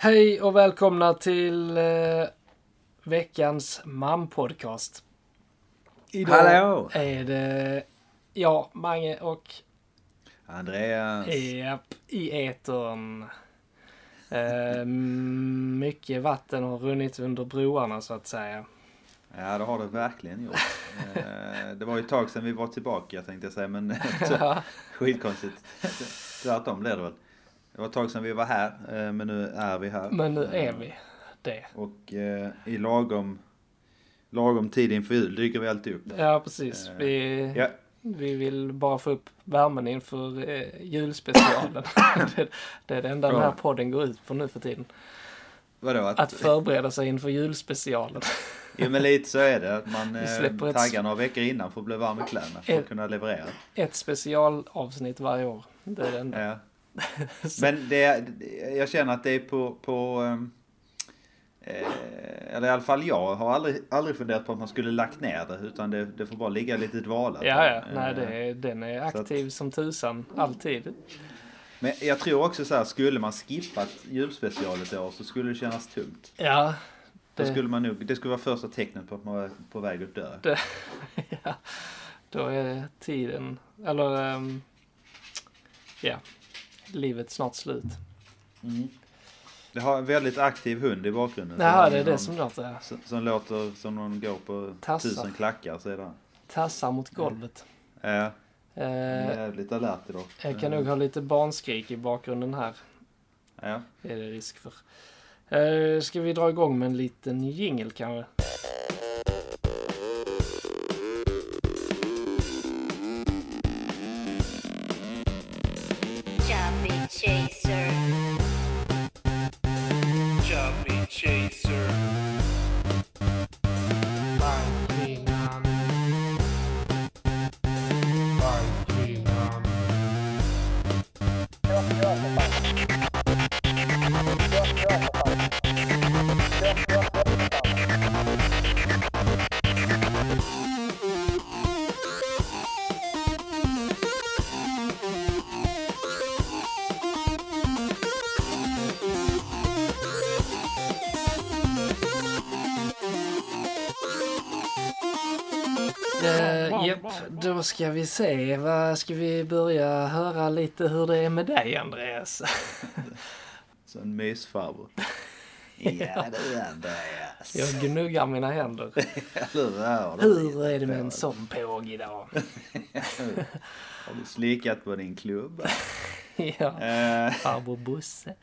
Hej och välkomna till eh, veckans MAM-podcast. Idag Hallå! är det jag, Mange och Andreas. Japp, i etern. Eh, mycket vatten har runnit under broarna så att säga. Ja, det har det verkligen gjort. Eh, det var ju ett tag sedan vi var tillbaka tänkte jag säga, men skitkonstigt. Tvärtom blev det väl. Det var ett tag sedan vi var här, eh, men nu är vi här. Men nu är vi det. Och eh, i lagom, lagom tid inför jul dyker vi alltid upp. Ja, precis. Eh, Vi, Ja, vi vill bara få upp värmen inför eh, julspecialen. det, det är det enda den här Ja. podden går ut på nu för tiden. vadå? Att, Att förbereda sig inför julspecialen. jo, men lite så är det. Att man eh, släpper ett- taggar några veckor innan för att bli varm i kläderna för Eh. att kunna leverera. Ett specialavsnitt varje år. Det är det enda. Ja. Men det, jag känner att det är på, på ehm, eh, eller i alla fall jag har aldrig, aldrig funderat på att man skulle lagt ner det utan det, det får bara ligga lite dvalat. Ja, ja. Nej, Eh, det är, den är så att- aktiv som tusan. Alltid. Men jag tror också så här, skulle man skippat julspecialet i år så skulle det kännas tungt. Ja. Då Det, skulle man nog, det skulle vara första tecknet på att man var på väg att dö. det, ja. Då är tiden, eller ehm, ja, livet snart slut. Det har en väldigt aktiv hund i bakgrunden. Ja, det är det som låter. som, som låter som någon går på Tassar. tusen klackar sedan. Tassar mot golvet. Ja, Eh, jävligt alert idag. jag kan nog ha lite barnskrik i bakgrunden här. Ja. är det risk för. Eh, ska vi dra igång med en liten jingel kanske? Japp, då ska vi se. Vad ska vi börja höra lite hur det är med dig Andreas? Så en mysfarbror. ja du Andreas. Jag gnuggar mina händer. Hur är det med en sån påg idag? Har du slickat på din klubba? ja, Eh, farbror Bosse.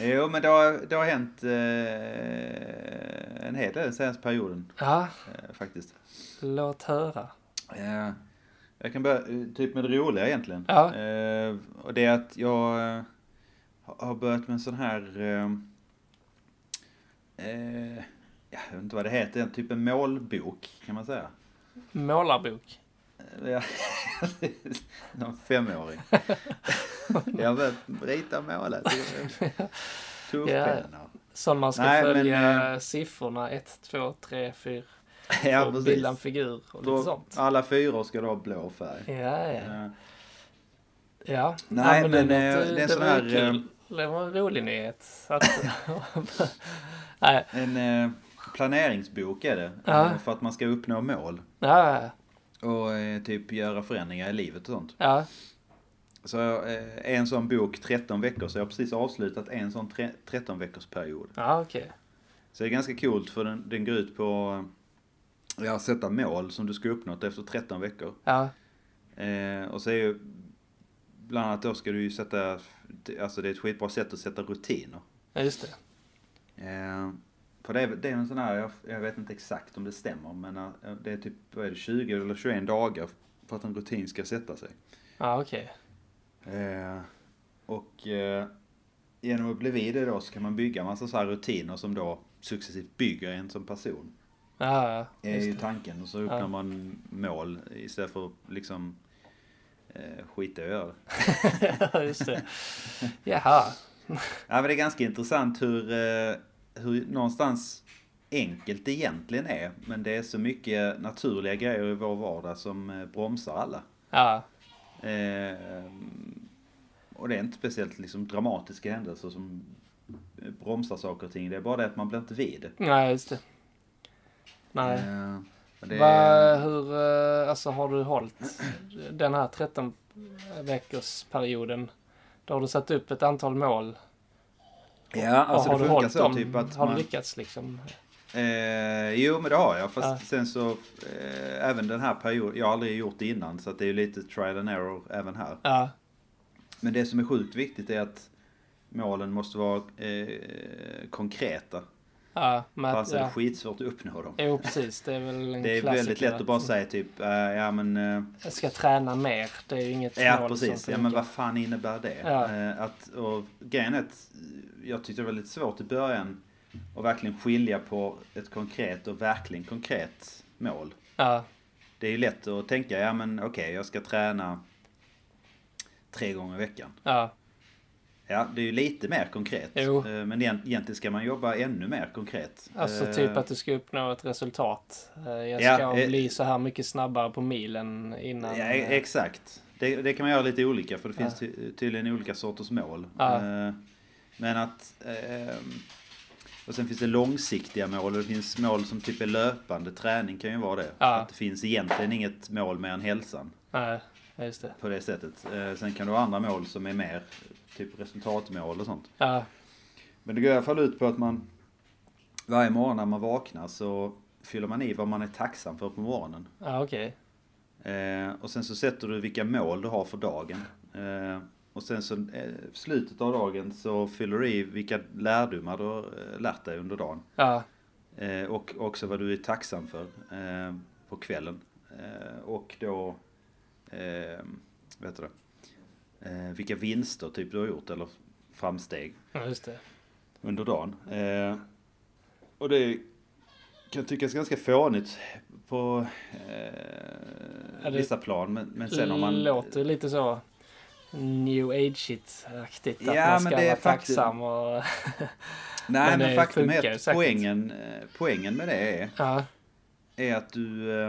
jo men det har, det har hänt eh, en hel del den senaste perioden Ja, eh, faktiskt. låt höra. Eh, jag kan börja eh, typ med det roliga egentligen. Ja. Eh, och det är att jag har börjat med en sån här eh, jag vet inte vad det heter, typ en målbok kan man säga. Målarbok. Ja, någon femåring. Jag vill rita och måla. Tuschpennor. Som man ska Nej, men, följa eh, siffrorna 1, 2, 3, 4. Ja, och bilda en figur och lite Då, sånt. alla fyra ska då ha blå färg. Ja, ja. Eh, Ja. Nej, ja, men, det, eh, låter- det är en det sån var här, kul. Det var en rolig nyhet. Att, nej, En eh, planeringsbok är det. Ja. eh, För att man ska uppnå mål. ja, ja, Och eh, typ göra förändringar i livet och sånt. ja. Så eh, en sån bok 13 veckor. Så jag har precis avslutat en sån tre- 13 veckors period. Ja, okej. Så det är ganska coolt för den, den går ut på eh, ja, sätta mål som du ska uppnått efter 13 veckor. Ja, Eh, och så är ju bland annat då ska du ju sätta, alltså det är ett skitbra sätt att sätta rutiner. ja, just det. Eh, för det är, det är en sån här, jag, jag vet inte exakt om det stämmer, men eh, det är typ, vad är det, 20 eller 21 dagar för att en rutin ska sätta sig. Ja, okej. Eh, och eh, genom att bli vid det då så kan man bygga massa så här rutiner som då successivt bygger en som person. Ja, ja, är ju tanken. Och så uppnår Ja. man mål istället för liksom eh, skita att göra det. Ja, just det. Jaha. Ja, men det är ganska intressant hur, eh, hur någonstans enkelt det egentligen är. Men det är så mycket naturliga grejer i vår vardag som eh, bromsar alla. Ja, Eh, och det är inte speciellt liksom dramatiska händelser som bromsar saker och ting. Det är bara det att man blir inte vid. Nej, just det. Nej. Eh, det Va, hur, eh, alltså har du hållit den här 13 veckors perioden? Då har du satt upp ett antal mål. Ja, alltså har det du funkar så dem? typ att har man... du lyckats liksom? Eh, jo, men det har jag. Fast Ja. sen så, eh, även den här perioden, jag har aldrig gjort det innan så att det är lite trial and error även här. Ja, Men det som är sjukt viktigt är att målen måste vara eh, konkreta. Ja. Men, annars är det ja. skitsvårt att uppnå dem. Jo, precis. Det är väl en Det är väldigt lätt att bara att säga typ, eh, ja men, eh, Jag ska träna mer. Det är ju inget ja mål precis, ja men vad fan innebär det? Ja. Eh, att, och grejen är att jag tyckte det var lite svårt i början att verkligen skilja på ett konkret och verkligen konkret mål. Ja, Det är ju lätt att tänka, ja men okej, jag ska träna tre gånger i veckan. ja, Ja, det är ju lite mer konkret. Jo. Eh, Men egent- egentligen ska man jobba ännu mer konkret. alltså Eh, typ att du ska uppnå ett resultat. Eh, Jag Ja, ska eh, bli så här mycket snabbare på milen innan. Ja, e- exakt. Det, det kan man göra lite olika för det Ja. finns ty- tydligen olika sorters mål. Ja. Men att... ehm, Och sen finns det långsiktiga mål och det finns mål som typ är löpande. Träning kan ju vara det. Ja. Att det finns egentligen inget mål mer än hälsan Nej, just det. på det sättet. Sen kan du ha andra mål som är mer typ resultatmål och sånt. Ja, Men det går i alla fall ut på att man varje morgon när man vaknar så fyller man i vad man är tacksam för på morgonen. ja okej. Eh, och sen så sätter du vilka mål du har för dagen. Eh, och sen så eh, slutet av dagen så fyller du i vilka lärdomar du har eh, lärt dig under dagen. Ja, Eh, och också vad du är tacksam för eh, på kvällen. Och då, eh, vet du det, eh, vilka vinster typ du har gjort eller framsteg ja, just det. under dagen. Eh, och det kan tyckas ganska fånigt på eh, Ja, det vissa plan. Men, men sen om man... låter lite så new age-aktigt. Att Ja, man men ska det är vara tacksam och... Nej men men, det faktum är att poängen, eh, poängen med det är, ja, är att du eh,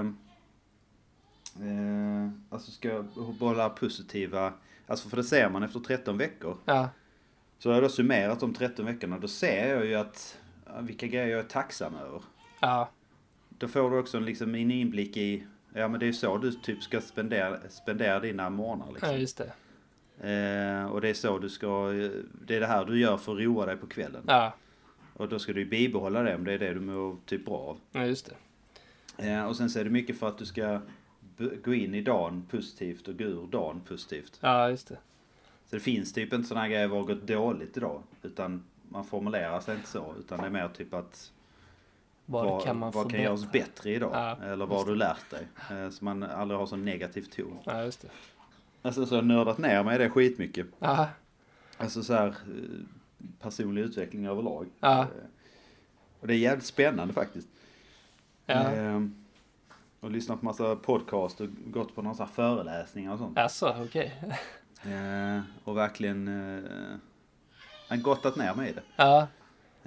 eh, alltså ska bolla positiva, alltså för det ser man efter 13 veckor. ja, Så har jag då summerat de 13 veckorna, då ser jag ju att ja, vilka grejer jag är tacksam över. ja, Då får du också en, liksom, en inblick i, ja men det är så du typ ska spendera, spendera dina morgnar ja, liksom. just det. Eh, och det är så du ska, det är det här du gör för att roa dig på kvällen. Ja, Och då ska du ju bibehålla det om det är det du mår typ bra av. ja, just det. Eh, och sen så är det mycket för att du ska gå in i dagen positivt och gå ur dagen positivt. Ja, just det. Så det finns typ inte sådana här grejer, vad har gått dåligt idag? Utan man formulerar sig inte så, utan det är mer typ att Vad, vad, kan man vad kan göras bättre idag? Ja, Eller vad har du lärt dig? Eh, så man aldrig har sån negativ ton. Ja, just det. Alltså så har jag nördat ner mig i det skitmycket. Ja, Alltså så här eh, personlig utveckling överlag. Ja. Eh, Och det är jävligt spännande faktiskt. ja. Ehm, och lyssnat på massa podcast och gått på några föreläsningar och sånt. Alltså, okej. Eh, och verkligen eh, gottat ner mig i det. Ja,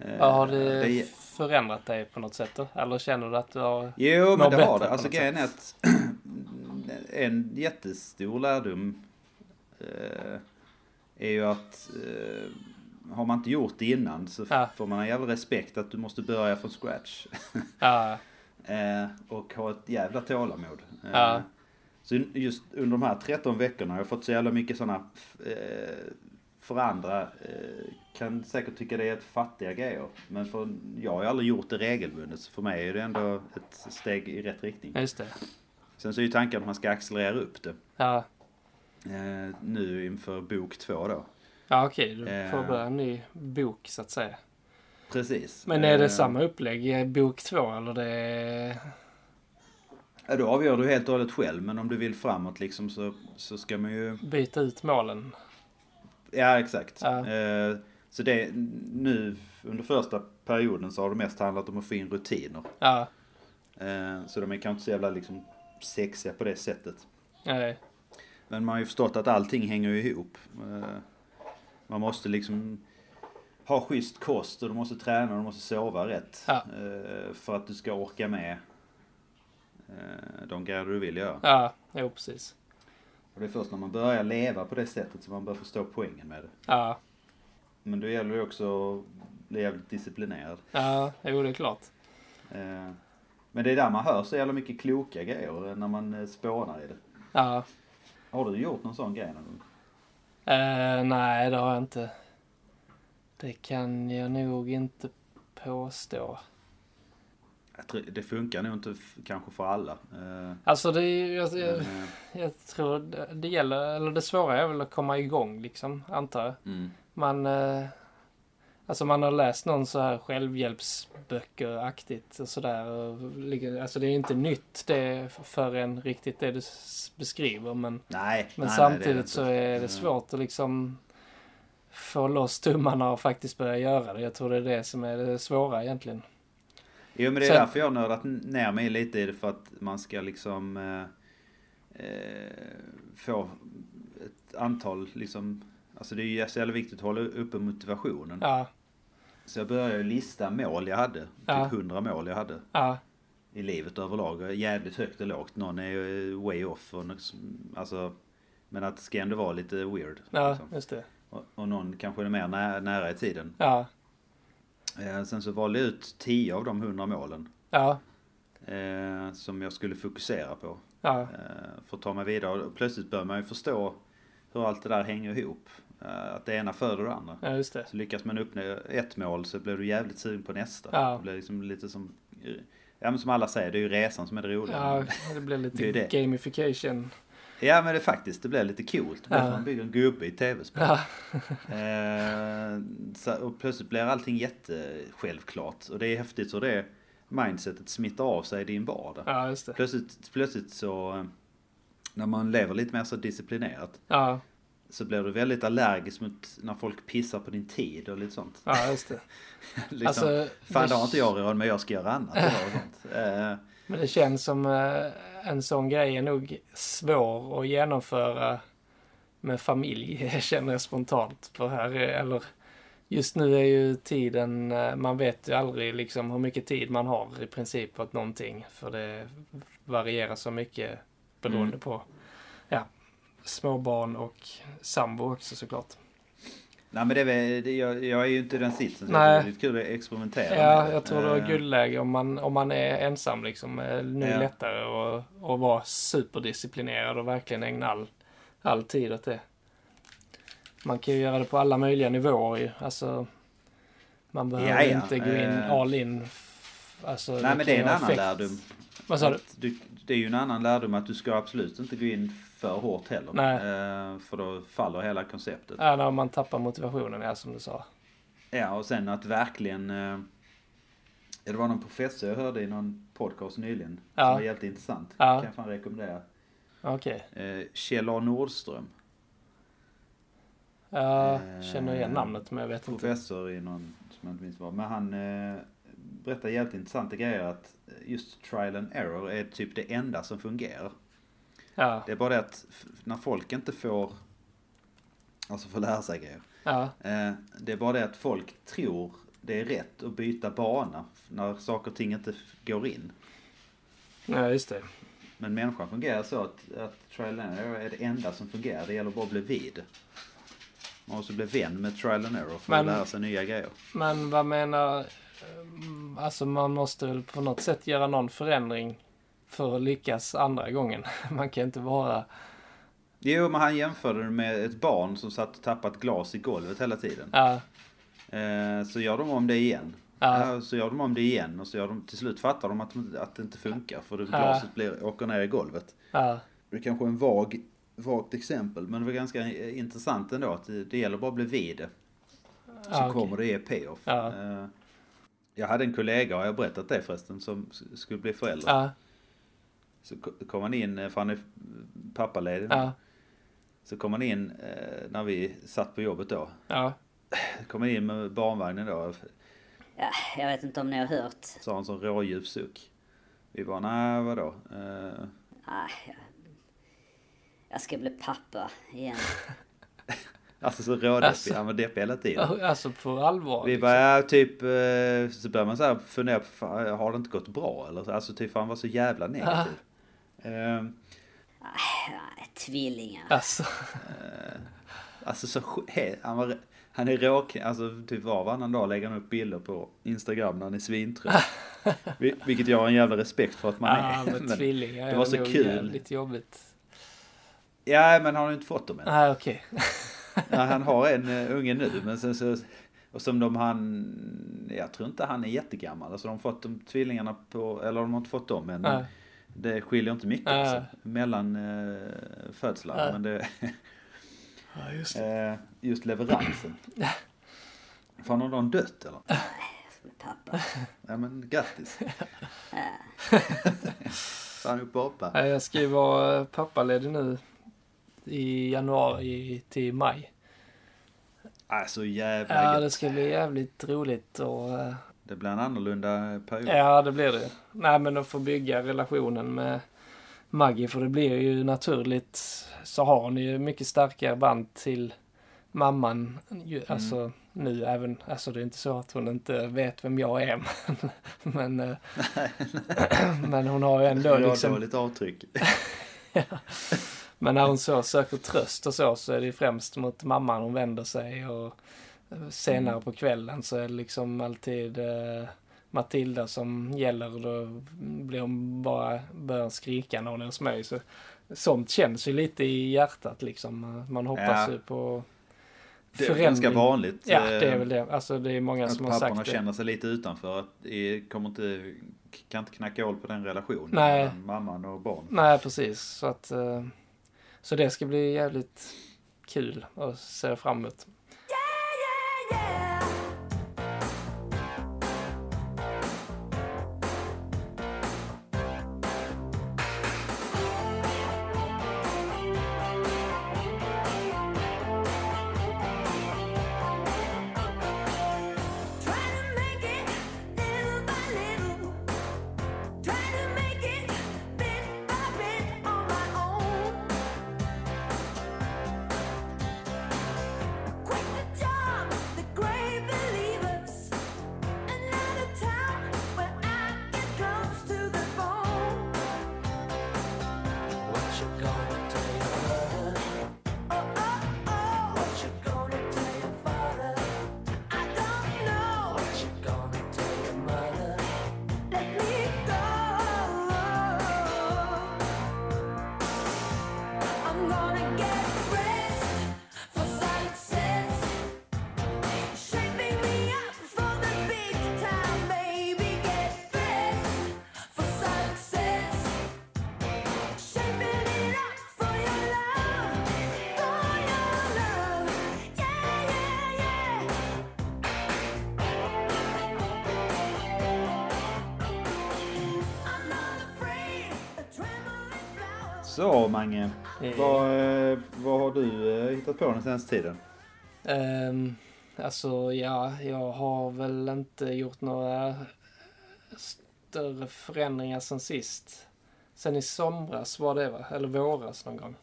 Eh, ja, har det, är- förändrat dig på något sätt då? Eller känner du att du har... Jo, men det har det. Alltså grejen är att en jättestor lärdom eh, är ju att eh, har man inte gjort det innan så Ja. får man en jävla respekt att du måste börja från scratch. Ja, Eh, och ha ett jävla tålamod. Eh, Ja. Så just under de här 13 veckorna har jag fått så jävla mycket sådana eh, för andra eh, kan säkert tycka det är ett fattiga grejer. Men för jag har ju aldrig gjort det regelbundet så för mig är det ändå ett steg i rätt riktning. just det. Sen så är ju tanken att man ska accelerera upp det. Ja, Eh, nu inför bok två då. ja okej. Du Eh. får börja en ny bok så att säga. Precis. Men är det Eh, samma upplägg i bok två eller det. Ja, då avgör du helt och hållet själv. Men om du vill framåt liksom så, så ska man ju byta ut målen? Ja, exakt. Ja. Eh, så det, nu under första perioden så har det mest handlat om att få in rutiner. Ja, Eh, så de är kanske inte så jävla liksom sexiga på det sättet. nej. Men man har ju förstått att allting hänger ihop. Man måste liksom ha schysst kost och du måste träna och du måste sova rätt. Ja. Eh, för att du ska orka med eh, de grejer du vill göra. Ja, jo precis. Och det är först när man börjar leva på det sättet som man börjar förstå poängen med det. Ja, Men då gäller det också att bli jävligt disciplinerad. Ja, jo det är klart. Eh, men det är där man hör så jävla mycket kloka grejer när man spånar i det. Ja. Har du gjort någon sån grej någon gång? Eh, nej, det har jag inte. Det kan jag nog inte påstå. Jag tror, det funkar nog inte kanske för alla. Eh, Alltså det ju, jag, jag, eh, jag tror det, det gäller, eller det svåra är väl att komma igång liksom, antar jag. mm. Man, eh, alltså man har läst någon så här självhjälpsböcker-aktigt och sådär. Alltså det är inte nytt det för en riktigt det du beskriver men, Nej, men nej, samtidigt nej, är så är det svårt att liksom få loss tummarna och faktiskt börja göra det. Jag tror det är det som är det svåra egentligen. Jo men det är Sen- därför jag har nördat ner mig lite i det för att man ska liksom eh, eh, få ett antal liksom Alltså det är ju så jävla viktigt att hålla uppe motivationen. Ja, Så jag började lista mål jag hade. Ja. Typ 100 mål jag hade ja, i livet överlag. Jävligt högt och lågt. Någon är ju way off. Och, något alltså, men att det ska ändå vara lite weird. ja liksom. just det. Och, och någon kanske är mer nära, nära i tiden. Ja, Eh, sen så valde jag ut 10 av de 100 målen. ja, Eh, som jag skulle fokusera på. ja, Eh, för att ta mig vidare. Och plötsligt börjar man ju förstå hur allt det där hänger ihop. Att det ena föder det andra. ja just det. Så lyckas man uppnå ett mål så blir du jävligt sugen på nästa. Ja. Det blir liksom lite som, ja men som alla säger, det är ju resan som är det roliga. Ja, det blir Det lite ju det. gamification. Ja men det faktiskt, det blir lite coolt. Ja. man bygger en gubbe i tv-spel. Ja, Eh, så, och plötsligt blir allting jättesjälvklart. Och det är häftigt så det mindsetet smittar av sig i din vardag. ja. Plötsligt, plötsligt så, eh, när man lever lite mer så disciplinerat, Ja, så blir du väldigt allergisk mot när folk pissar på din tid och lite sånt. ja just det. liksom, Alltså, Fan det har inte jag råd med, jag ska göra annat och sånt. Eh, Men det känns som eh, en sån grej är nog svår att genomföra med familj, känner jag spontant. För här är, eller just nu är ju tiden, eh, man vet ju aldrig liksom hur mycket tid man har i princip åt någonting. För det varierar så mycket beroende Mm. på, ja, småbarn och sambo också såklart. Nej men det är, det, jag, jag är ju inte den sitsen Nej. det är kul att experimentera Ja, med jag tror det Eh, är guldläge om man, om man är ensam liksom. Eh, Nu är Ja. lättare att, att vara superdisciplinerad och verkligen ägna all, all tid åt det. Man kan ju göra det på alla möjliga nivåer ju. Alltså, man behöver Ja, ja. inte gå in Eh. all in. Alltså, Nej men det är en annan lärdom. Vad sa du? Du? Det är ju en annan lärdom att du ska absolut inte gå in för hårt heller. Nej. Eh, för då faller hela konceptet. Ja, när man tappar motivationen, ja som du sa. Ja, och sen att verkligen... Eh, det var någon professor jag hörde i någon podcast nyligen. Ja. Som var jävligt intressant. Ja. kan jag fan rekommendera. Okej. Eh, Kjell A Nordström. Jag känner igen namnet men jag vet inte. Professor i någon, som jag inte minns vad. Men han eh, berättar jävligt intressanta grejer att just trial and error är typ det enda som fungerar. Ja, Det är bara det att när folk inte får, alltså får lära sig grejer. ja, Eh, det är bara det att folk tror det är rätt att byta bana när saker och ting inte går in. ja, just det. Men människan fungerar så att, att trial and error är det enda som fungerar. Det gäller bara att bli vid. Man måste bli vän med trial and error för att Men- lära sig nya grejer. Men vad menar... mm, Alltså man måste väl på något sätt göra någon förändring för att lyckas andra gången. Man kan inte vara... Jo, men han jämförde det med ett barn som satt och tappade ett glas i golvet hela tiden. Ja, Eh, så gör de om det igen. Ja. Så gör de om det igen och så gör de, till slut fattar de att, att det inte funkar för Ja. glaset blir, åker ner i golvet. ja, Det är kanske en vag, vagt exempel men det var ganska intressant ändå att det, det gäller bara att bli vid det. Så ja, kommer det ge payoff. Ja. Jag hade en kollega, har jag berättat det förresten, som skulle bli förälder. Ja, Så ko- kom han in, eh, för han är pappaledig ja, Så kom han in eh, när vi satt på jobbet då. ja, Kom han in med barnvagnen då. Ja, jag vet inte om ni har hört. Sa han som rådjup suck. Vi bara, nej vadå? Eh, Nej, jag, jag ska bli pappa igen. alltså så rådeppig, Alltså. han var deppig hela tiden. Alltså på allvar. Vi liksom. bara, ja, typ, eh, så börjar man så här fundera på, fan, har det inte gått bra eller? så? Alltså typ, han var så jävla negativ. Eh, Nej, tvillingar. Alltså, alltså så, he- han var Han är råk, alltså typ var och varannan dag lägger han upp bilder på Instagram när han är svintrött. Vi- Vilket jag har en jävla respekt för att man Ja, är. Men, tvillingar det var så kul. jävligt jobbigt. ja, men han har ju inte fått dem än. Nej, okej. Ja, han har en uh, unge nu, men sen så... Och som de han... Jag tror inte han är jättegammal. Alltså de har fått de tvillingarna på... Eller de har inte fått dem men Nej. Det skiljer inte mycket Nej. alltså, mellan födslarna. Nej. Men det... Ja, just Eh, just leveransen. Fan har någon dött eller? Jag ska bli pappa. Ja men grattis. Fan upp apa. Nej, Jag ska ju vara pappaledig nu i januari till maj. Äh, så jävla Ja, gött. det ska bli jävligt roligt och eh, Det blir en annorlunda period. Ja, det blir det. Nej, men att få bygga relationen med Maggie, för det blir ju naturligt så har hon ju mycket starkare band till mamman. Ju, Alltså nu även, alltså det är inte så att hon inte vet vem jag är. Men, men, eh, men hon har ju ändå Jag har liksom, dåligt avtryck. men när hon så söker tröst och så, så är det ju främst mot mamman hon vänder sig och eh, senare på kvällen så är det liksom alltid eh, Matilda som gäller och då blir hon bara, börjar skrika när hon är hos mig. Så, sånt känns ju lite i hjärtat liksom. Man hoppas Ja. ju på Det är ganska vanligt. Ja, det är eh, väl det. Alltså det är många Att som har sagt det. känner sig lite utanför. Att det kommer inte, kan inte knacka hål på den relationen. Nej. mellan Mamman och barn. Nej, precis. Så att eh, så det ska bli jävligt kul och se fram emot. Try Så Mange, Eh. vad, eh, vad har du eh, hittat på den senaste tiden? Um, alltså ja, jag har väl inte gjort några större förändringar sen sist. Sen i somras var det va? Eller våras någon gång.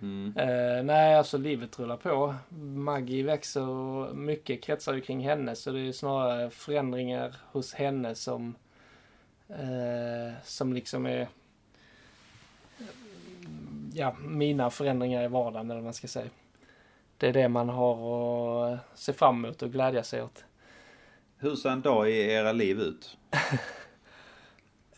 Mm. Eh, nej, alltså livet rullar på. Maggie växer och mycket kretsar ju kring henne så det är snarare förändringar hos henne som eh, som liksom är ja, mina förändringar i vardagen eller vad man ska säga. Det är det man har att se fram emot och glädja sig åt. Hur ser en dag i era liv ut?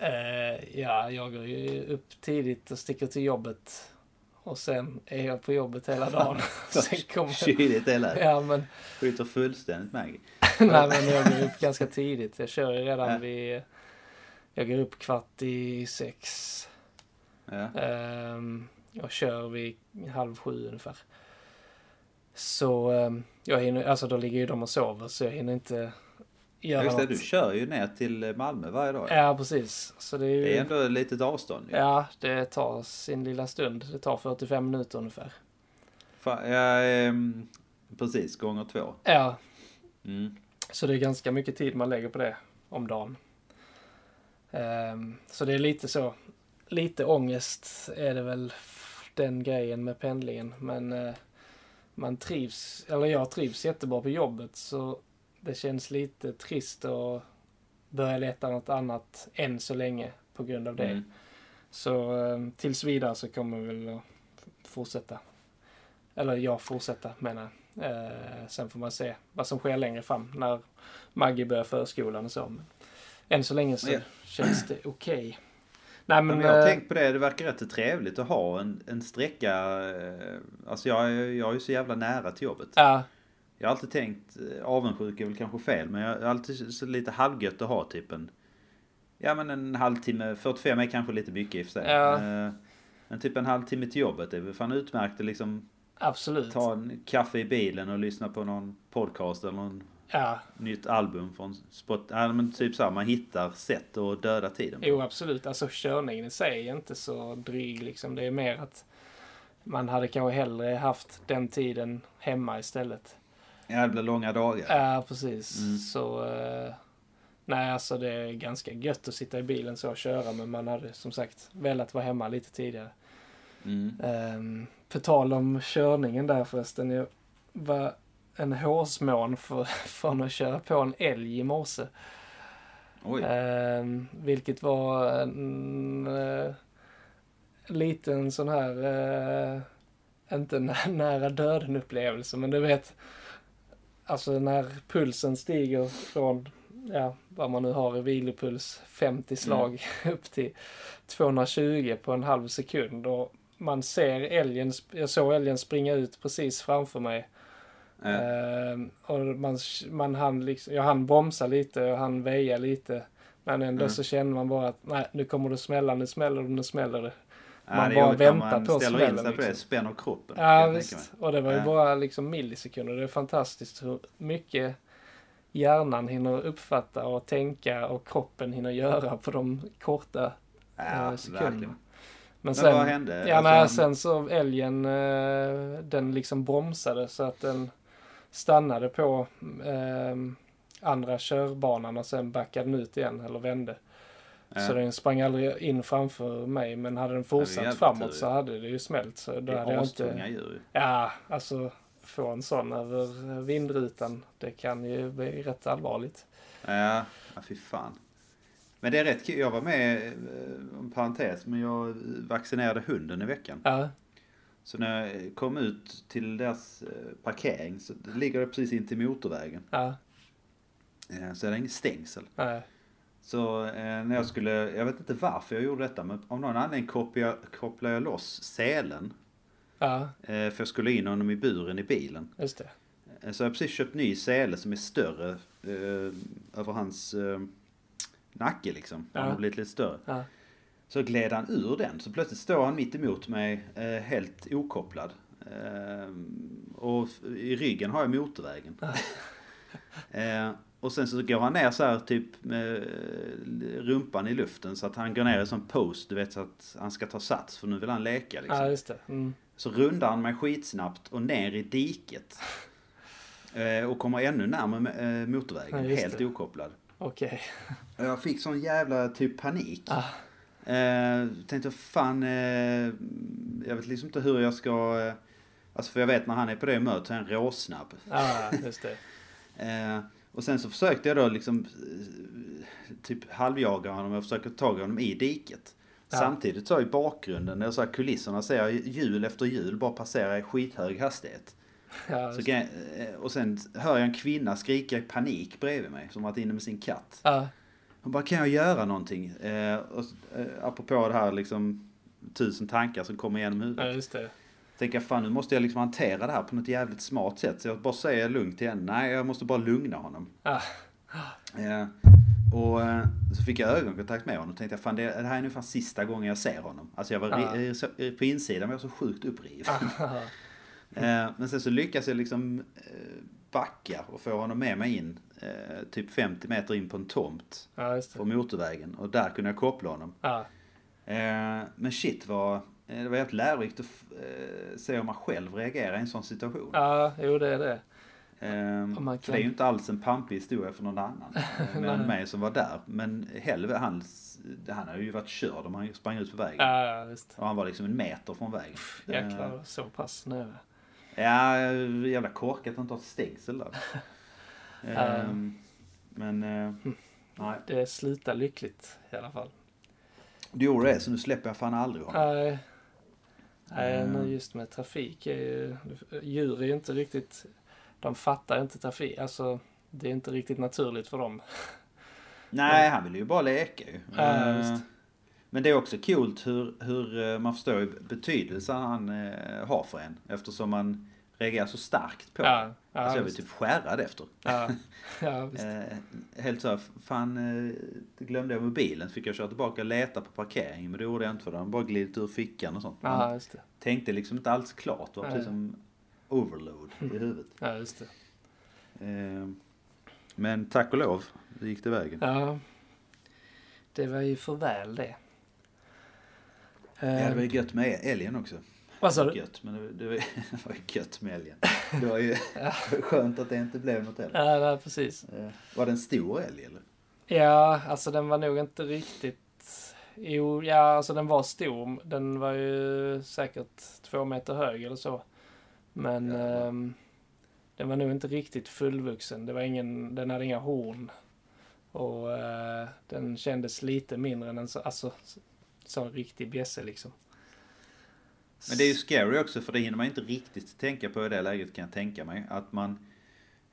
Eh, ja, jag går ju upp tidigt och sticker till jobbet. Och sen är jag på jobbet hela dagen. sen kommer... Kyligt hela. Ja, men Skiter fullständigt Maggie. Nej men jag går upp ganska tidigt. Jag kör ju redan Ja. vid... Jag går upp kvart i sex. Ja. Ehm, och kör vid halv sju ungefär. Så ehm, jag hinner, alltså då ligger ju de och sover så jag hinner inte göra Just det, något. du kör ju ner till Malmö varje dag. Ja precis. Så det är ju... Det är ändå ett litet avstånd. ju. Ja, det tar sin lilla stund. Det tar 45 minuter ungefär. Fa- ja, ehm, precis, gånger två. Ja, Mm. Så det är ganska mycket tid man lägger på det om dagen. Ehm, så det är lite så. Lite ångest är det väl den grejen med pendlingen. Men eh, man trivs, eller jag trivs jättebra på jobbet så det känns lite trist att börja leta något annat än så länge på grund av det. Mm. Så eh, tills vidare så kommer vi väl att fortsätta. Eller jag fortsätta menar Eh, sen får man se vad som sker längre fram när Maggie börjar förskolan och så. Men än så länge så Ja. känns det okej. Nej men... Jag har eh, tänkt på det, det verkar rätt trevligt att ha en, en sträcka. eh, Alltså jag, jag är ju så jävla nära till jobbet. Ja, Jag har alltid tänkt, eh, avundsjuk är väl kanske fel, men jag har alltid så lite halvgött att ha typ en, ja men en halvtimme, 45 är kanske lite mycket i och för sig. Ja. Men typ en halvtimme till jobbet är väl fan utmärkt att liksom absolut. ta en kaffe i bilen och lyssna på någon podcast eller någon Ja, nytt album från Spot. Ja men typ så här, man hittar sätt att döda tiden. jo absolut. Alltså körningen i sig är inte så dryg liksom. Det är mer att man hade kanske hellre haft den tiden hemma istället. Ja det blir långa dagar. Ja, precis. Mm. Så... eh, nej, alltså det är ganska gött att sitta i bilen så och köra. Men man hade som sagt velat vara hemma lite tidigare. Mm. Um, på tal om körningen där förresten. Jag var en hårsmån för, från att köra på en älg i morse. Ehm, vilket var en uh, liten sån här, eh, inte nä- nära döden upplevelse, men du vet, alltså när pulsen stiger från, ja, vad man nu har i vilopuls, 50 slag upp till 220 på en halv sekund och man ser älgen, jag såg älgen springa ut precis framför mig. Ehm, och man, man hann liksom, jag hann bromsa lite och han väja lite. Men ändå Mm. så känner man bara att nej, nu kommer det smälla, nu smäller det, nu smäller det. ja, man det bara jobbigt när väntar man på ställer in smällen, sig på det, liksom. spänner kroppen. Ja visst. Och det var ju Ja. bara liksom millisekunder. Det är fantastiskt hur mycket hjärnan hinner uppfatta och tänka och kroppen hinner göra på de korta Ja, eh, sekunderna. verkligen. Men, Men vad hände? Ja, Alltså, nej, sen så älgen, eh, den liksom bromsade så att den stannade på eh, andra körbanan och sen backade den ut igen eller vände. Ja. Så den sprang aldrig in framför mig men hade den fortsatt framåt tur, så hade det ju smält. Så då Det hade jag inte... djur ju. Ja, alltså få en sån över vindrutan. Det kan ju bli rätt allvarligt. Ja, ja fy fan. Men det är rätt kul. Jag var med, eh, om parentes, men jag vaccinerade hunden i veckan. Ja, Så när jag kom ut till deras eh, parkering så ligger det precis in till motorvägen. ja, Eh, Så är det ingen stängsel. nej. Så eh, när jag skulle, jag vet inte varför jag gjorde detta, men av någon anledning kopplade jag, kopplade jag loss selen. Ja, För jag skulle in honom i buren i bilen. just det. Så jag har precis köpt ny sele som är större över hans nacke liksom. Han Ja. har blivit lite större. Ja, Så gled han ur den. Så plötsligt står han mitt emot mig eh, helt okopplad. Eh, och i ryggen har jag motorvägen. eh, och sen så går han ner så här typ med rumpan i luften så att han går ner i sån post, du vet så att han ska ta sats för nu vill han leka liksom. ja just det. Mm. Så rundar han mig skitsnabbt och ner i diket. Eh, och kommer ännu närmare motorvägen, Ja, helt det. okopplad. Okej. Och Jag fick sån jävla typ panik. Ah. Eh, tänkte fan, eh, jag vet liksom inte hur jag ska... Eh, alltså för jag vet när han är på det humöret så är han råsnabb. Ja, just det. Eh, och sen så försökte jag då liksom eh, typ halvjaga honom och försöka ta honom i diket. Ja. Samtidigt så i bakgrunden, där så här kulisserna ser jag hjul efter hjul bara passera i skithög hastighet. Ja, Så, eh, och sen hör jag en kvinna skrika i panik bredvid mig som varit inne med sin katt. Ja, Hon bara, kan jag göra någonting? Eh, och, eh, apropå det här liksom tusen tankar som kommer igenom ja, huvudet. just det. Tänker fan nu måste jag liksom hantera det här på något jävligt smart sätt. Så jag bara säger lugnt till henne, nej jag måste bara lugna honom. Ja, Eh, och eh, så fick jag ögonkontakt med honom och tänkte fan det, det här är nu fan sista gången jag ser honom. Alltså jag var Ja. så, eh, på insidan var jag så sjukt uppriven. ja, Eh, men sen så lyckas jag liksom eh, backa och få honom med mig in. Eh, typ 50 meter in på en tomt ja det. motorvägen. Och där kunde jag koppla honom. Ja, Eh, men shit vad, eh, det var helt lärorikt att eh, se hur man själv reagerar i en sån situation. ja, jo det är det. Eh, Och man För kan- det är ju inte alls en pampig historia för någon annan. Eh, Nej. mig som var där. Men helvete, han, han hade ju varit körd om han sprang ut på vägen. Ja, visst. Och han var liksom en meter från vägen. Eh, Jäklar, så pass nära. Ja, jävla korkat att inte ha ett stängsel där. Ehm, Men, eh, nej. Det slutar lyckligt i alla fall. Du gjorde det, så nu släpper jag fan aldrig honom. Nej, nej Mm. nu just med trafik är ju, djur är ju inte riktigt de fattar inte trafik. Alltså, det är inte riktigt naturligt för dem. Nej, han vill ju bara leka ju. Ja, Eh. Men det är också coolt hur, hur eh, man förstår betydelsen han eh, har för en. Eftersom man reagerar så starkt på det. Ja, ja, alltså jag blev typ skärrad efter. Ja, ja. Eh, helt så här, fan eh, glömde jag mobilen fick jag köra tillbaka och leta på parkeringen. Men det gjorde jag inte för den bara glidit ur fickan och sånt. Ja, just det. tänkte liksom inte alls klart. Det var precis som overload i huvudet. Ja, just det. Eh, men tack och lov, det gick det vägen. Ja. Det var ju för väl det. Ja, det var ju gött med älgen också. Vad sa du? Gött, men det, det, var, det var gött med älgen. Det var ju skönt att det inte blev något älg. Ja, nej, precis. Eh, Var det en stor älg eller? Ja, alltså den var nog inte riktigt... Jo, ja, alltså den var stor. Den var ju säkert två meter hög eller så. Men Jävlar. ehm, den var nog inte riktigt fullvuxen. Det var ingen, den hade inga horn. Och eh, den kändes lite mindre än en så, alltså, så, så en riktig bjässe liksom. Men det är ju scary också för det hinner man inte riktigt tänka på i det läget kan jag tänka mig. Att man...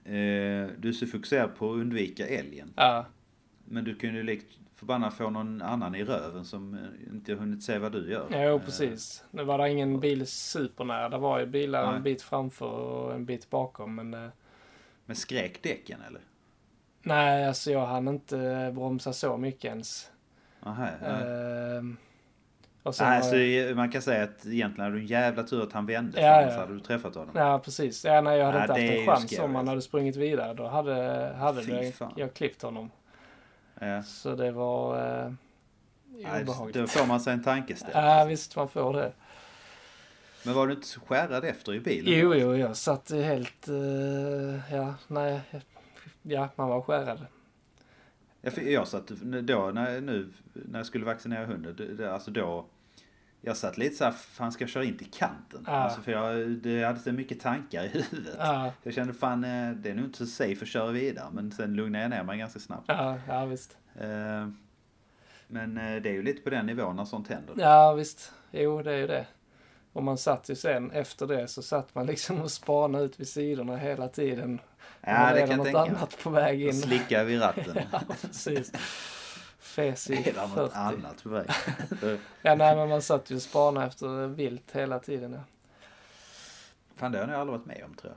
Eh, du är så fokuserad på att undvika älgen. Ja, Men du kunde ju likt förbannat få någon annan i röven som eh, inte har hunnit se vad du gör. ja precis. Nu var det ingen bil supernära. Det var ju bilar Nej. en bit framför och en bit bakom. Men eh, Men skrek däcken eller? nej, alltså jag hann inte bromsa så mycket ens. Aha, ja. Ehm, och sen Nej, har så jag, man kan säga att egentligen hade du en jävla tur att han vände. Ja, för annars ja. hade du träffat honom. ja, precis. Ja, nej, jag hade Ja, inte haft en chans om han alltså. hade sprungit vidare. Då hade, hade det, jag klippt honom. Ja. Så det var eh, obehagligt. Då får man sig en tankeställare. Ja, visst man får det. Men var du inte så skärrad efter i bilen? Jo, jo, jag satt helt... eh, ja, nej. Ja, man var skärrad. Jag, jag satt då, när, nu, när jag skulle vaccinera hunden, det, alltså då, jag satt lite såhär, fan ska jag köra in till kanten? Ja. Alltså för jag, det, hade så mycket tankar i huvudet. Ja, Jag kände fan, eh, det är nog inte så safe att köra vidare, men sen lugnade jag ner mig ganska snabbt. ja, ja visst. Eh, Men eh, det är ju lite på den nivån när sånt händer. Ja, visst. Jo, det är ju det. Och man satt ju sen, efter det, så satt man liksom och spanade ut vid sidorna hela tiden. Ja, det kan jag tänka mig. annat på väg Och in. Slicka vid ratten. Ja, precis. Fes i Det var något 40. annat på väg. Ja, nej, men man satt ju och spanade efter vilt hela tiden. Ja. Fan, det har jag aldrig varit med om tror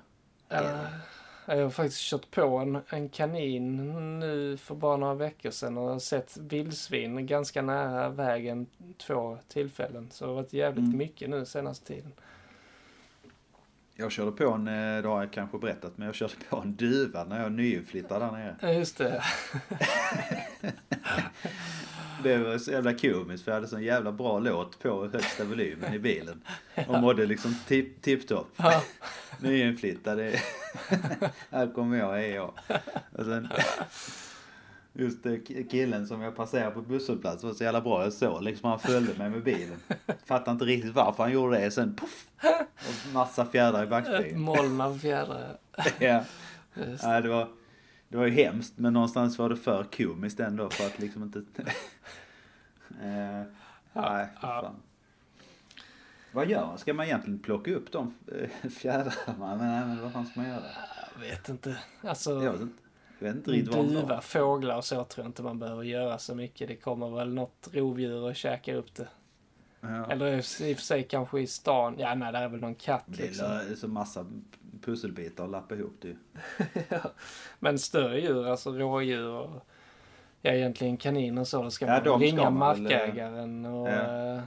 jag. Ja, jag har faktiskt kört på en, en kanin nu för bara några veckor sedan och har sett vildsvin ganska nära vägen två tillfällen. Så det har varit jävligt Mm. mycket nu senaste tiden. Jag körde på en, eh, det har jag kanske berättat, men jag körde på en duva när jag nyinflyttad där nere. Ja, just det. Det var så jävla komiskt för jag hade sån jävla bra låt på högsta volymen i bilen. Och mådde liksom tip- tipptopp. Ja, Nyinflyttad, här kommer jag, är jag. Och sen, just ki- killen som jag passerade på busshållplats var så jävla bra. Jag såg liksom han följde mig med bilen. Fattade inte riktigt varför han gjorde det. Sen poff! Och massa fjädrar i backspegeln. moln av fjädrar. Ja. Just. Nej, det var, det var ju hemskt men någonstans var det för komiskt ändå för att liksom inte... eh, nej, fy ja. fan. Vad gör man? Ska man egentligen plocka upp de eh, fjädrarna? Men, nej, men vad fan ska man göra? Jag vet inte. Alltså, Jag vet inte, jag vet inte riktigt vad man duva, gör. fåglar och så tror jag inte man behöver göra så mycket. Det kommer väl något rovdjur och käkar upp det. Ja. Eller i och för sig kanske i stan. Ja, nej, där är väl någon katt Det liksom. är så massa pusselbitar att lappa ihop det. Men större djur, alltså rådjur och ja, egentligen kaniner och så, då ska Ja, man de ska ringa man väl, markägaren och... ja. eh,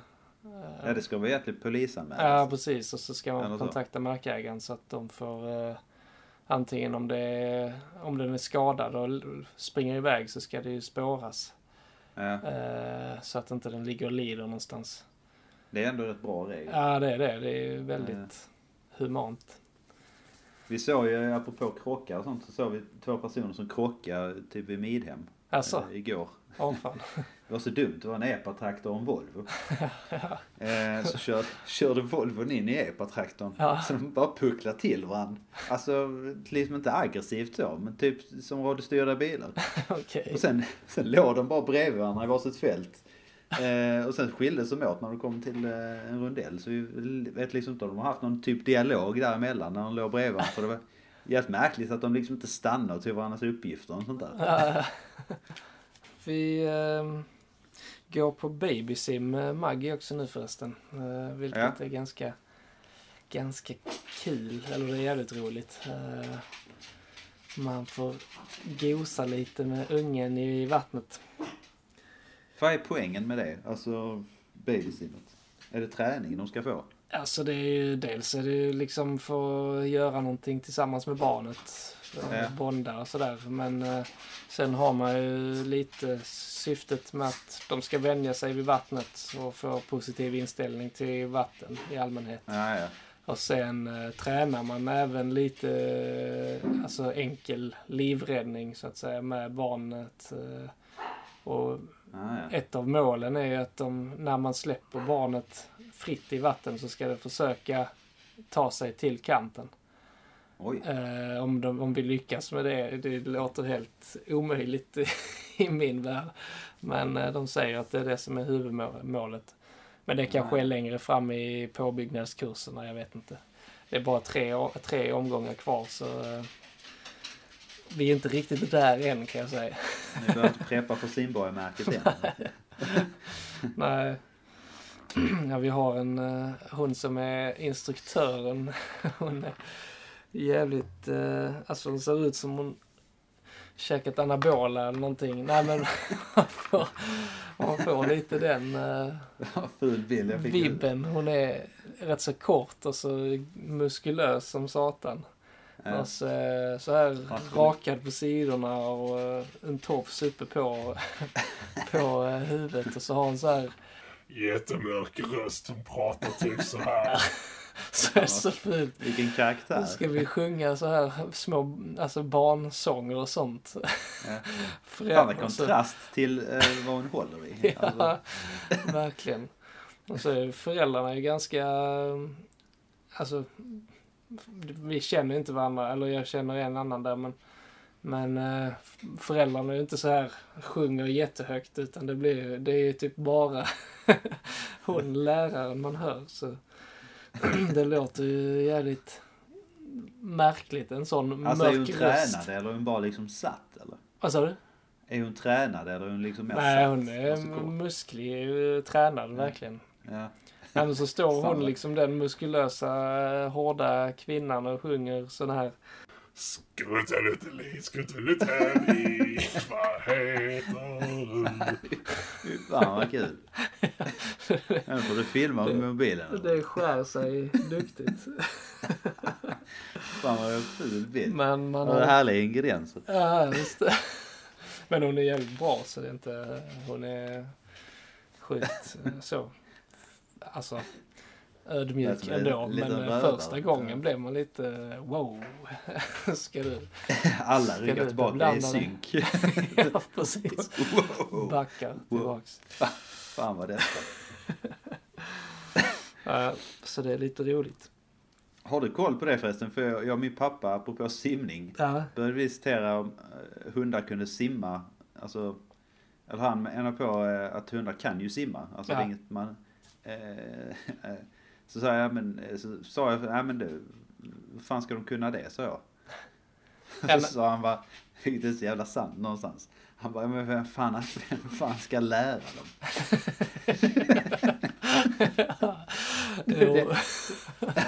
Ja, det ska vara egentligen polisanmälan. Ja, precis. Och så ska man Eller kontakta markägaren så att de får eh, antingen om det är, om den är skadad och springer iväg så ska det ju spåras. Ja, Eh, så att inte den ligger och lider någonstans. det är ändå rätt bra regel. Ja, det är det. Det är väldigt humant. Vi såg ju, apropå krockar och sånt, så såg vi två personer som krockade typ vid Midhem. Alltså, eh, Igår. Åh fan. Det var så dumt, det var en epatraktor och en Volvo. eh, så kör, körde Volvon in i epatraktorn. Ja. Så de bara pucklade till varandra. Alltså liksom inte aggressivt så, men typ som radiostyrda bilar. Okej. Och sen, sen låg de bara bredvid varandra i varsitt fält. Eh, och sen skildes de åt när de kom till eh, en rondell. Så vi vet liksom inte om de har haft någon typ dialog däremellan när de låg bredvid varandra. För det var, Jävligt märkligt att de liksom inte och tar varandras uppgifter och sånt där. Vi eh, går på babysim med Maggie också nu förresten. Eh, vilket Ja. är ganska, ganska kul. Eller det är jävligt roligt. Eh, man får gosa lite med ungen i vattnet. Vad är poängen med det? Alltså babysimmet. Är det träning de ska få? Alltså det är ju dels är det ju liksom för att göra någonting tillsammans med barnet. Ja. Bonda och sådär. Men eh, sen har man ju lite syftet med att de ska vänja sig vid vattnet och få positiv inställning till vatten i allmänhet. Ja, ja. Och sen eh, tränar man även lite eh, alltså enkel livräddning så att säga med barnet. Eh, och Ja, ja. ett av målen är ju att de, när man släpper barnet fritt i vatten så ska det försöka ta sig till kanten. Oj. Eh, om, de, om vi lyckas med det, det låter helt omöjligt i min värld. Men eh, de säger att det är det som är huvudmålet. Men det kanske Nej. är längre fram i påbyggnadskurserna, jag vet inte. Det är bara tre, tre omgångar kvar så eh, vi är inte riktigt där än kan jag säga. Ni behöver inte preppa för simborgarmärket än. Nej. Ja, vi har en eh, hon som är instruktören. Hon är jävligt, uh, alltså hon ser ut som hon käkat anabola eller någonting. Nej men man får, man får lite den fick. vibben. Hon är rätt så kort och så muskulös som satan. Ja. Och så, eh, så här Absolut. rakad på sidorna och eh, en tofs uppe på, på eh, huvudet. Och så har hon så här Jättemörk röst som pratar typ så här. Så är det så fult. Vilken karaktär. Nu ska vi sjunga så här små alltså barnsånger och sånt. Ja. Föräldrar Fan vad kontrast till eh, vad hon håller i. Ja, Alltså, verkligen. Och så är föräldrarna ju ganska, alltså, vi känner inte varandra, eller jag känner en annan där, men, men eh, föräldrarna är ju inte så här, sjunger jättehögt, utan det blir, det är ju typ bara hon, läraren, man hör. Så det låter ju jävligt märkligt, en sån alltså är hon mörk röst. tränad eller är hon bara liksom satt eller? Vad sa du? Är hon tränad eller är hon liksom mer Nej, satt? hon är Alltså, musklig, eh, tränad verkligen. Ja. Ja, men så står hon liksom den muskulösa, eh, hårda kvinnan och sjunger sån här. Skutta lite li, skutta lite li. Vad heter du? Fy Fan vad kul. Nu får du filma med mobilen. Det skär sig duktigt. Fan vad ful bild. Men man har... härliga ingredienser. Ja, just det. Men hon är jävligt bra så det är inte... Hon är sjukt eh, så. Alltså ödmjuk ändå. Men första gången blev man lite wow. Ska du? Alla ryggar tillbaka i synk. Ja, precis. Wow. Backar Wow. tillbaks. Fan vad detta. Så det är lite roligt. Har du koll på det förresten? För jag och min pappa, apropå simning, Ja, började visitera om eh, hundar kunde simma. Alltså, eller han menar på eh, att hundar kan ju simma. Alltså är inget man... Eh, eh, så sa jag, men, eh, så sa jag, nej men du, hur fan ska de kunna det? sa jag. Så sa han bara, fick det så jävla sant någonstans. Han bara, men vem fan, vem fan ska lära dem?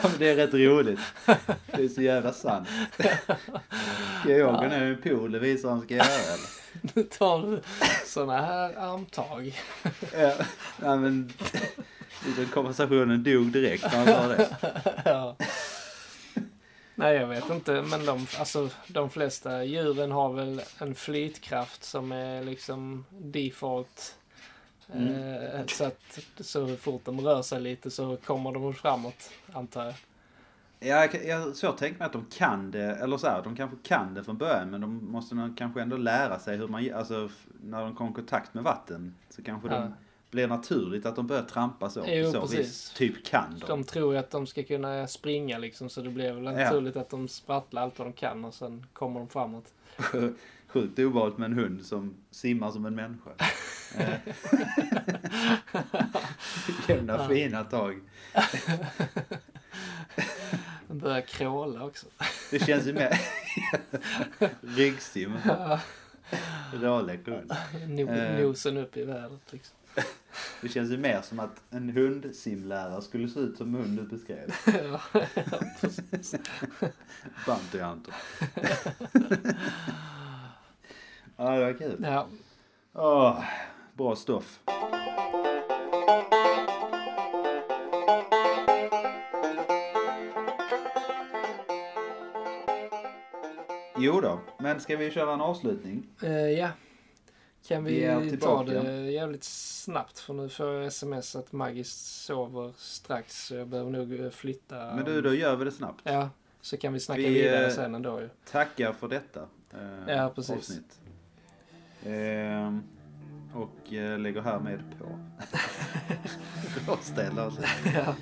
men det är rätt roligt. Det är så jävla sant. Ska jag gå ner i en pool och visa vad han ska göra eller? nu tar du såna här armtag. Ja men liksom, konversationen dog direkt när han sa det. Ja. Nej, jag vet inte, men de, alltså, de flesta djuren har väl en flytkraft som är liksom default. Eh, så att så fort de rör sig lite så kommer de framåt, antar jag. Ja, jag, har svårt att tänka mig att de kan det, eller så här, de kanske kan det från början men de måste nog kanske ändå lära sig hur man, alltså när de kommer i kontakt med vatten så kanske Ja. de blir naturligt att de börjar trampa så. Jo, så precis. vis. Typ kan de. De tror ju att de ska kunna springa liksom, så det blir väl naturligt att de sprattlar allt vad de kan och sen kommer de framåt. Sjukt ovanligt med en hund som simmar som en människa. Eh. Jämna fina tag. Den börjar kråla också. Det känns ju mer... Ryggsim. Råläcker hund. Eh. Nosen upp i vädret liksom. Det känns ju mer som att en hundsimlärare skulle se ut som hund du beskrev. ja, ja, precis. Bounty Hunter. ja, det var kul. Ja, Åh, bra stoff. Jo då, men ska vi köra en avslutning? eh, ja. Kan Vi vi ta det jävligt snabbt för nu får jag sms att Maggis sover strax så jag behöver nog eh, flytta. Men du, då gör vi det snabbt. Ja, så kan vi snacka Vi, vidare eh, sen ändå ju. Tackar för detta eh, Ja, precis. avsnitt. Ehm, och eh, lägger härmed på. Råställer oss. Ja.